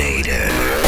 Native.